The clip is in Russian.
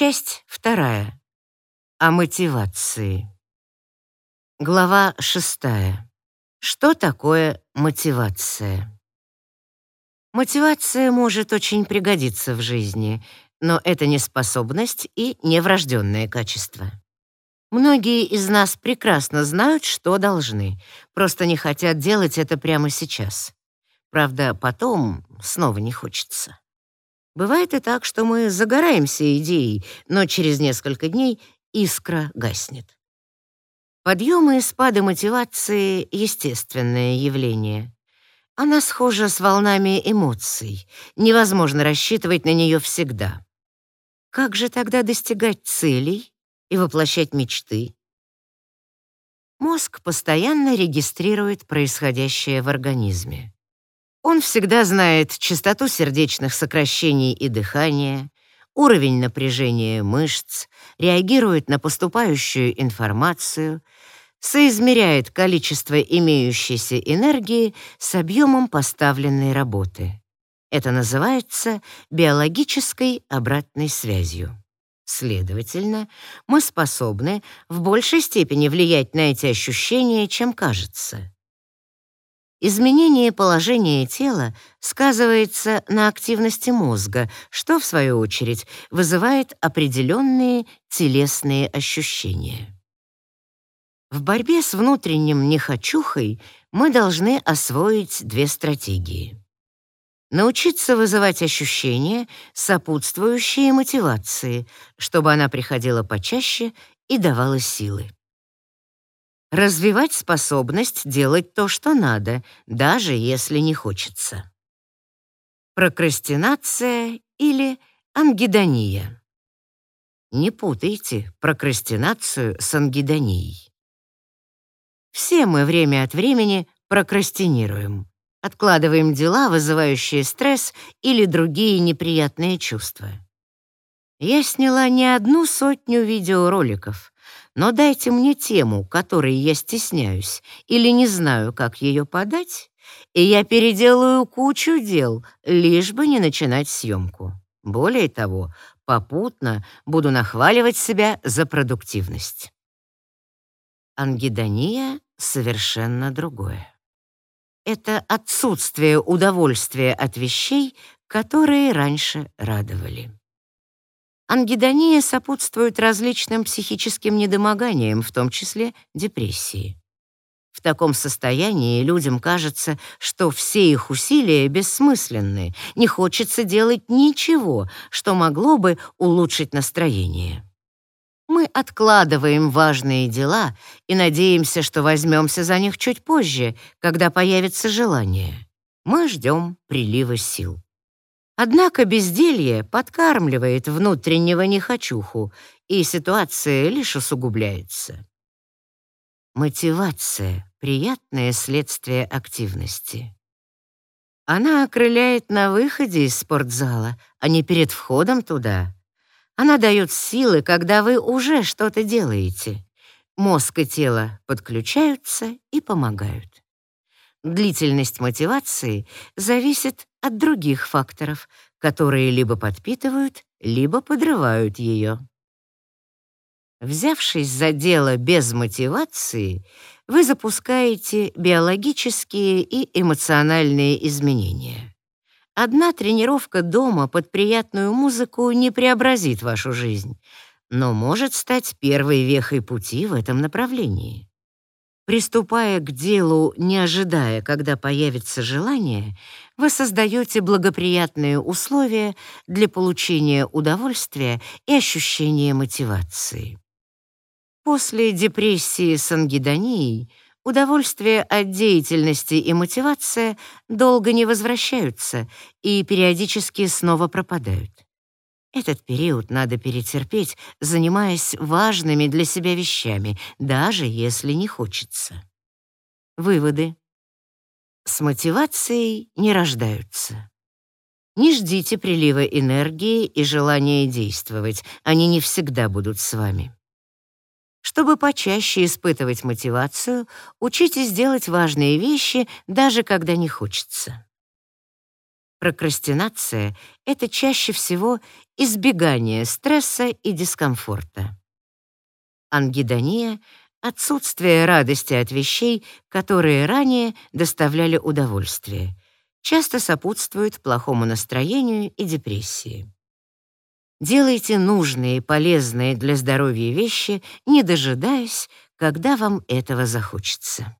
Часть вторая. О мотивации. Глава шестая. Что такое мотивация? Мотивация может очень пригодиться в жизни, но это не способность и не врожденное качество. Многие из нас прекрасно знают, что должны, просто не хотят делать это прямо сейчас. Правда, потом снова не хочется. Бывает и так, что мы загораемся идеей, но через несколько дней искра гаснет. Подъемы и спады мотивации — естественное явление. Она схожа с волнами эмоций. Невозможно рассчитывать на нее всегда. Как же тогда достигать целей и воплощать мечты? Мозг постоянно регистрирует происходящее в организме. Он всегда знает частоту сердечных сокращений и дыхания, уровень напряжения мышц, реагирует на поступающую информацию, соизмеряет количество имеющейся энергии с объемом поставленной работы. Это называется биологической обратной связью. Следовательно, мы способны в большей степени влиять на эти ощущения, чем кажется. Изменение положения тела сказывается на активности мозга, что, в свою очередь, вызывает определенные телесные ощущения. В борьбе с внутренним нехочухой мы должны освоить две стратегии. Научиться вызывать ощущения, сопутствующие мотивации, чтобы она приходила почаще и давала силы. Развивать способность делать то, что надо, даже если не хочется. Прокрастинация или ангидония. Не путайте прокрастинацию с ангидонией. Все мы время от времени прокрастинируем, откладываем дела, вызывающие стресс или другие неприятные чувства. Я сняла не одну сотню видеороликов, но дайте мне тему, которой я стесняюсь или не знаю, как ее подать, и я переделаю кучу дел, лишь бы не начинать съемку. Более того, попутно буду нахваливать себя за продуктивность. Ангидония — совершенно другое. Это отсутствие удовольствия от вещей, которые раньше радовали. Ангидония сопутствует различным психическим недомоганиям, в том числе депрессии. В таком состоянии людям кажется, что все их усилия бессмысленны, не хочется делать ничего, что могло бы улучшить настроение. Мы откладываем важные дела и надеемся, что возьмемся за них чуть позже, когда появится желание. Мы ждем прилива сил. Однако безделье подкармливает внутреннего нехочуху, и ситуация лишь усугубляется. Мотивация — приятное следствие активности. Она окрыляет на выходе из спортзала, а не перед входом туда. Она дает силы, когда вы уже что-то делаете. Мозг и тело подключаются и помогают. Длительность мотивации зависит от других факторов, которые либо подпитывают, либо подрывают ее. Взявшись за дело без мотивации, вы запускаете биологические и эмоциональные изменения. Одна тренировка дома под приятную музыку не преобразит вашу жизнь, но может стать первой вехой пути в этом направлении. Приступая к делу, не ожидая, когда появится желание, вы создаете благоприятные условия для получения удовольствия и ощущения мотивации. После депрессии с ангидонией удовольствие от деятельности и мотивация долго не возвращаются и периодически снова пропадают. Этот период надо перетерпеть, занимаясь важными для себя вещами, даже если не хочется. Выводы. С мотивацией не рождаются. Не ждите прилива энергии и желания действовать, они не всегда будут с вами. Чтобы почаще испытывать мотивацию, учитесь делать важные вещи, даже когда не хочется. Прокрастинация — это чаще всего избегание стресса и дискомфорта. Ангидония — отсутствие радости от вещей, которые ранее доставляли удовольствие, часто сопутствует плохому настроению и депрессии. Делайте нужные и полезные для здоровья вещи, не дожидаясь, когда вам этого захочется.